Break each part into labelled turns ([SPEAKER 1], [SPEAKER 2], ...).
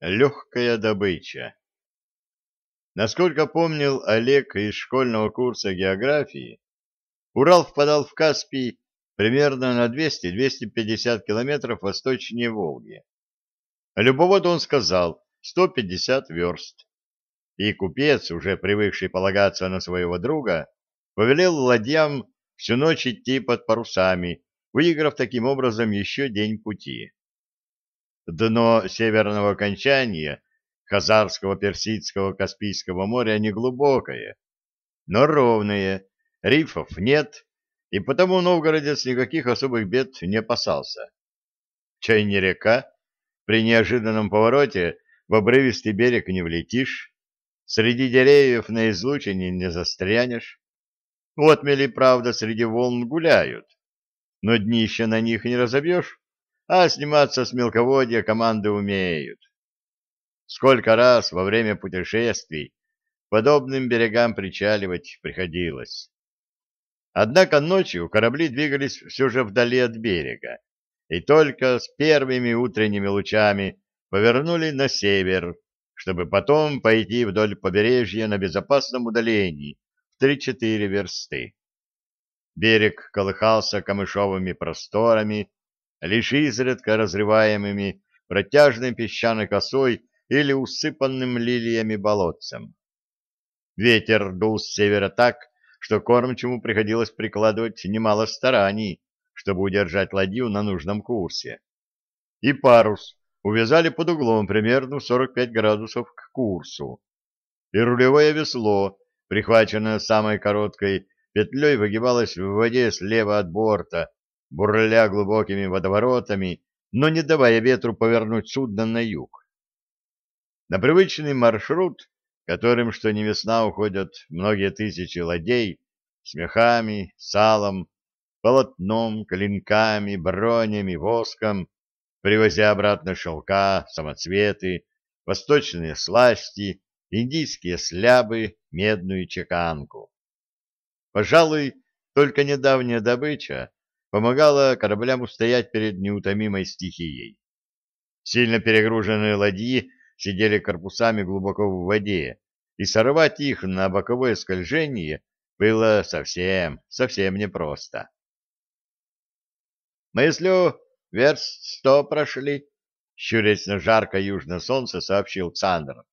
[SPEAKER 1] Легкая добыча. Насколько помнил Олег из школьного курса географии, Урал впадал в Каспий примерно на 200-250 километров восточнее Волги. Любоводу он сказал 150 верст. И купец, уже привыкший полагаться на своего друга, повелел ладьям всю ночь идти под парусами, выиграв таким образом еще день пути. Дно северного окончания Хазарского, Персидского, Каспийского моря неглубокое, но ровное, рифов нет, и потому новгородец никаких особых бед не опасался. Чай не река, при неожиданном повороте в обрывистый берег не влетишь, среди деревьев на излучине не застрянешь. Отмели, правда, среди волн гуляют, но днище на них не разобьешь, а сниматься с мелководья команды умеют. Сколько раз во время путешествий подобным берегам причаливать приходилось. Однако ночью корабли двигались все же вдали от берега, и только с первыми утренними лучами повернули на север, чтобы потом пойти вдоль побережья на безопасном удалении в 3-4 версты. Берег колыхался камышовыми просторами, лишь изредка разрываемыми протяжной песчаной косой или усыпанным лилиями болотцем. Ветер дул с севера так, что кормчему приходилось прикладывать немало стараний, чтобы удержать ладью на нужном курсе. И парус увязали под углом примерно 45 градусов к курсу. И рулевое весло, прихваченное самой короткой петлей, выгибалось в воде слева от борта, бурля глубокими водоворотами, но не давая ветру повернуть судно на юг. На привычный маршрут, которым что ни весна уходят многие тысячи ладей, с мехами, салом, полотном, клинками, бронями, воском, привозя обратно шелка, самоцветы, восточные сласти, индийские слябы, медную чеканку. Пожалуй, только недавняя добыча помогала кораблям устоять перед неутомимой стихией. Сильно перегруженные ладьи сидели корпусами глубоко в воде, и сорвать их на боковое скольжение было совсем, совсем непросто. «Мыслю, верст сто прошли», — щурясь на жаркое южное солнце, сообщил Александр.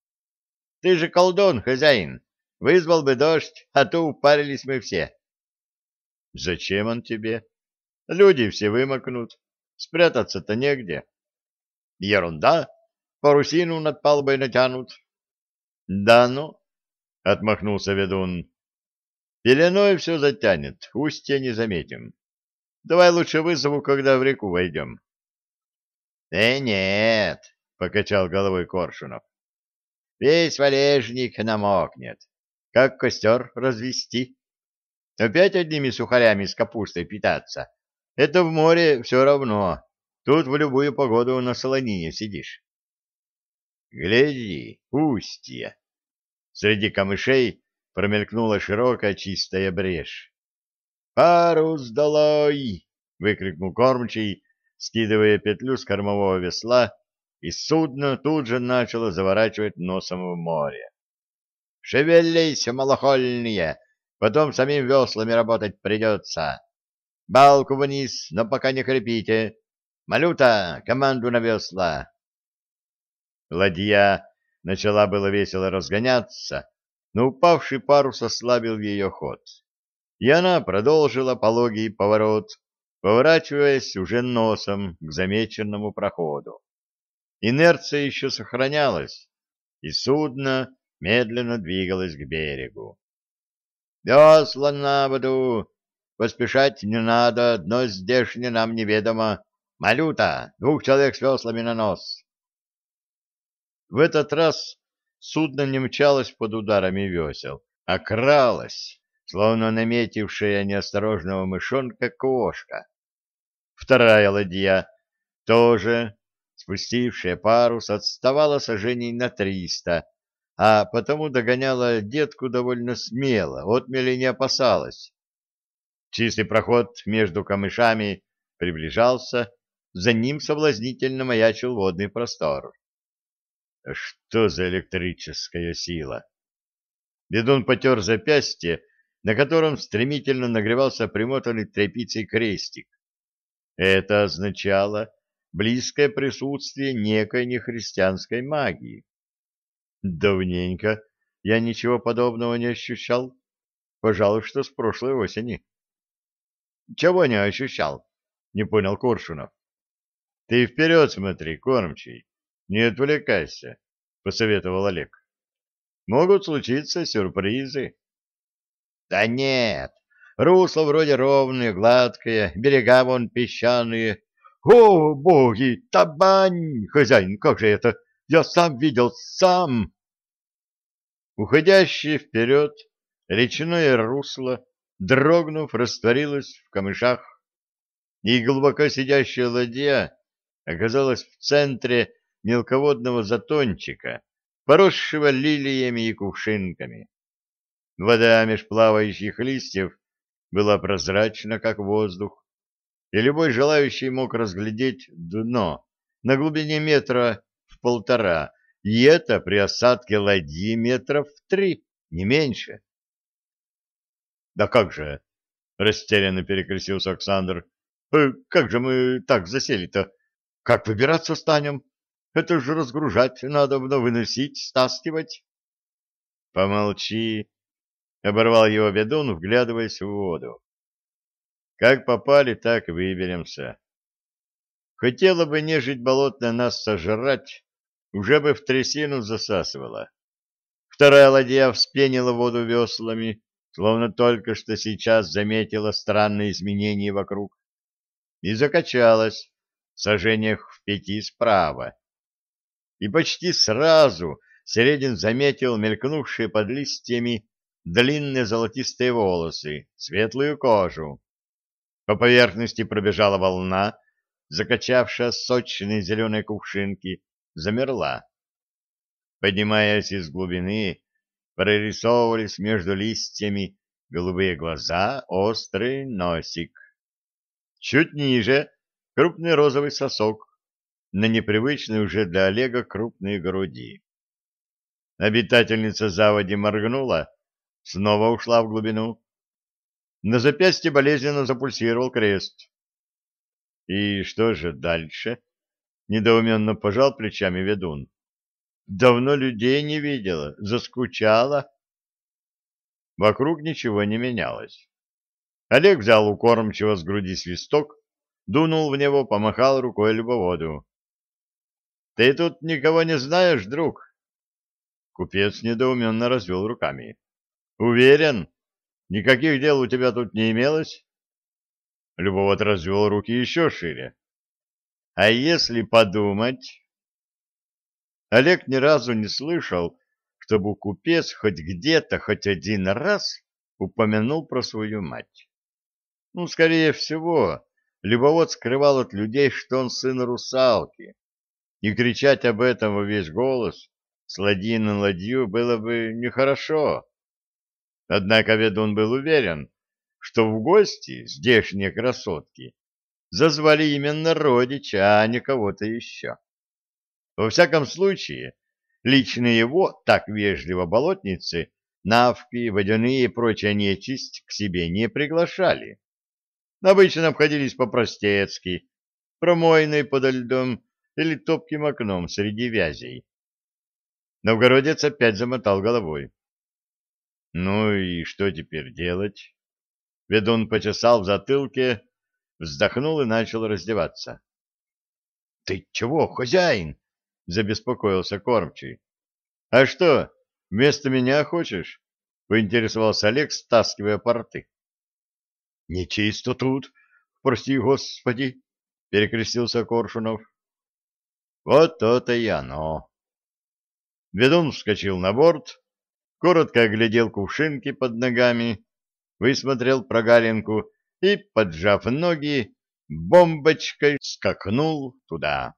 [SPEAKER 1] «Ты же колдун, хозяин, вызвал бы дождь, а то упарились мы все». «Зачем он тебе?» Люди все вымокнут, спрятаться-то негде. Ерунда, парусину над палубой натянут. Да ну, отмахнулся ведун. Пеленой все затянет, устья не заметим. Давай лучше вызову, когда в реку войдем. Э, нет, покачал головой Коршунов. Весь валежник намокнет. Как костер развести? Опять одними сухарями с капустой питаться, это в море все равно. Тут в любую погоду на солонине сидишь. Гляди, устье. Среди камышей промелькнула широкая чистая брешь. «Парус долой!» — выкрикнул кормчий, скидывая петлю с кормового весла, и судно тут же начало заворачивать носом в море. «Шевелись, малохольные! Потом самим веслами работать придется!» Балку вниз, но пока не крепите. Малюта, команду на весла. Ладья начала было весело разгоняться, но упавший парус ослабил ее ход. И она продолжила пологий поворот, поворачиваясь уже носом к замеченному проходу. Инерция еще сохранялась, и судно медленно двигалось к берегу. «Весла на воду! Поспешать не надо, дно здешнее нам неведомо. Малюта, двух человек с веслами на нос. В этот раз судно не мчалось под ударами весел, а кралось, словно наметившая неосторожного мышонка кошка. Вторая ладья, тоже спустившая парус, отставала сожжений на триста, а потому догоняла детку довольно смело, отмели не опасалась. Чистый проход между камышами приближался, за ним соблазнительно маячил водный простор. Что за электрическая сила? Ведун потер запястье, на котором стремительно нагревался примотанный тряпицей крестик. Это означало близкое присутствие некой нехристианской магии. Давненько я ничего подобного не ощущал. Пожалуй, что с прошлой осени. — Чего не ощущал? — не понял Коршунов. — Ты вперед смотри, кормчий, не отвлекайся, — посоветовал Олег. — Могут случиться сюрпризы. — Да нет, русло вроде ровное, гладкое, берега вон песчаные. О, боги, табань! Хозяин, как же это? Я сам видел, сам! Уходящее вперед речное русло дрогнув, растворилась в камышах, и глубоко сидящая ладья оказалась в центре мелководного затончика, поросшего лилиями и кувшинками. Вода меж плавающих листьев была прозрачна, как воздух, и любой желающий мог разглядеть дно на глубине метра в полтора, и это при осадке ладьи метров в три, не меньше. Да как же? Растерянно перекрестился Александр. Э, как же мы так засели-то? Как выбираться станем? Это же разгружать надо, выносить, стаскивать. Помолчи, оборвал его ведун, вглядываясь в воду. Как попали, так выберемся. Хотела бы нежить болотная нас сожрать, уже бы в трясину засасывала. Вторая ладья вспенила воду веслами, словно только что сейчас заметила странные изменения вокруг, и закачалась в сажениях в пяти справа. И почти сразу Середин заметил мелькнувшие под листьями длинные золотистые волосы, светлую кожу. По поверхности пробежала волна, закачавшая сочные зеленые кувшинки, замерла. Поднимаясь из глубины, прорисовывались между листьями голубые глаза, острый носик. Чуть ниже крупный розовый сосок, на непривычной уже для Олега крупные груди. Обитательница заводи моргнула, снова ушла в глубину. На запястье болезненно запульсировал крест. И что же дальше? Недоуменно пожал плечами ведун. Давно людей не видела, заскучала. Вокруг ничего не менялось. Олег взял у кормчего с груди свисток, дунул в него, помахал рукой любоводу. — Ты тут никого не знаешь, друг? Купец недоуменно развел руками. — Уверен? Никаких дел у тебя тут не имелось? Любовод развел руки еще шире. — А если подумать... Олег ни разу не слышал, чтобы купец хоть где-то, хоть один раз упомянул про свою мать. Ну, скорее всего, любовод скрывал от людей, что он сын русалки, и кричать об этом во весь голос с ладьи на ладью было бы нехорошо. Однако ведун был уверен, что в гости здешние красотки зазвали именно родича, а не кого-то еще. Во всяком случае, лично его так вежливо болотницы, навки, водяные и прочая нечисть к себе не приглашали. Обычно обходились по-простецки, промойной подо льдом или топким окном среди вязей. Новгородец опять замотал головой. Ну и что теперь делать? Ведун почесал в затылке, вздохнул и начал раздеваться. — Ты чего, хозяин? — забеспокоился кормчий. — А что, вместо меня хочешь? — поинтересовался Олег, стаскивая порты. — Нечисто тут, прости господи, — перекрестился Коршунов. — Вот то-то и оно. Ведун вскочил на борт, коротко оглядел кувшинки под ногами, высмотрел прогалинку и, поджав ноги, бомбочкой скакнул туда.